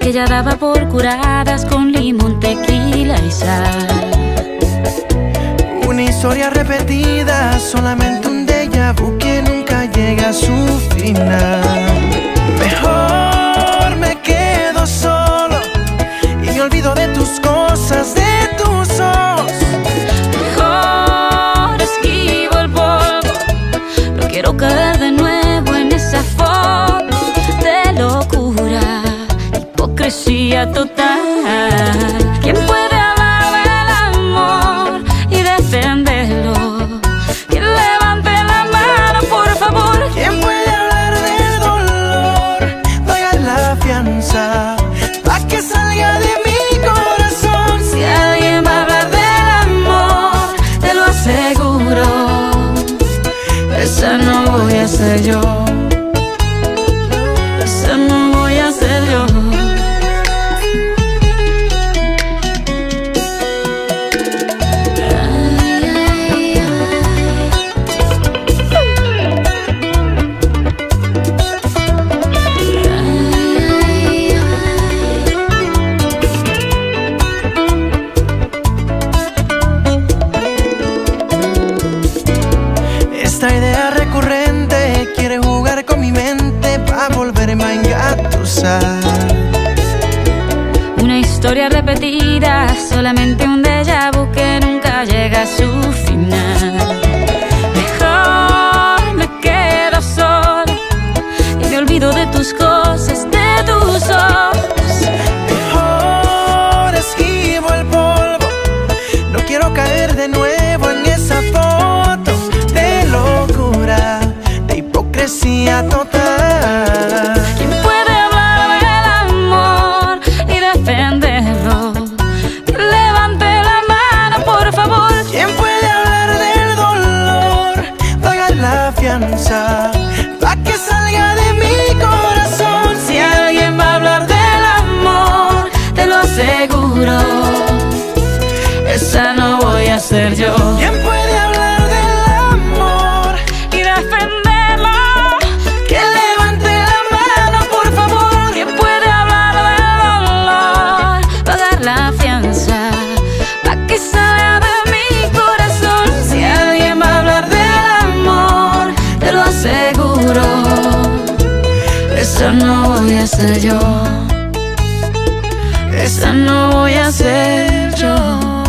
ella daba por curadas con limón, tequila y sal. Una historia repetida, solamente un déjà vu que nunca llega a su final. Hipocresía total. ¿Quién puede hablar del amor y defenderlo? ¿Quién levante la mano, por favor? ¿Quién puede hablar del dolor? Paga la fianza pa' que salga de mi corazón. Si alguien va a hablar del amor, te lo aseguro, esa no voy a ser yo. Mente pa' volverme a engatusar. Una historia repetida, solamente un déjà vu que nunca llega a su final. Pa' que salga de mi corazón. Si alguien va a hablar del amor, te lo aseguro. Esa no voy a ser yo. Esa no voy a ser yo. Esa no voy a ser yo.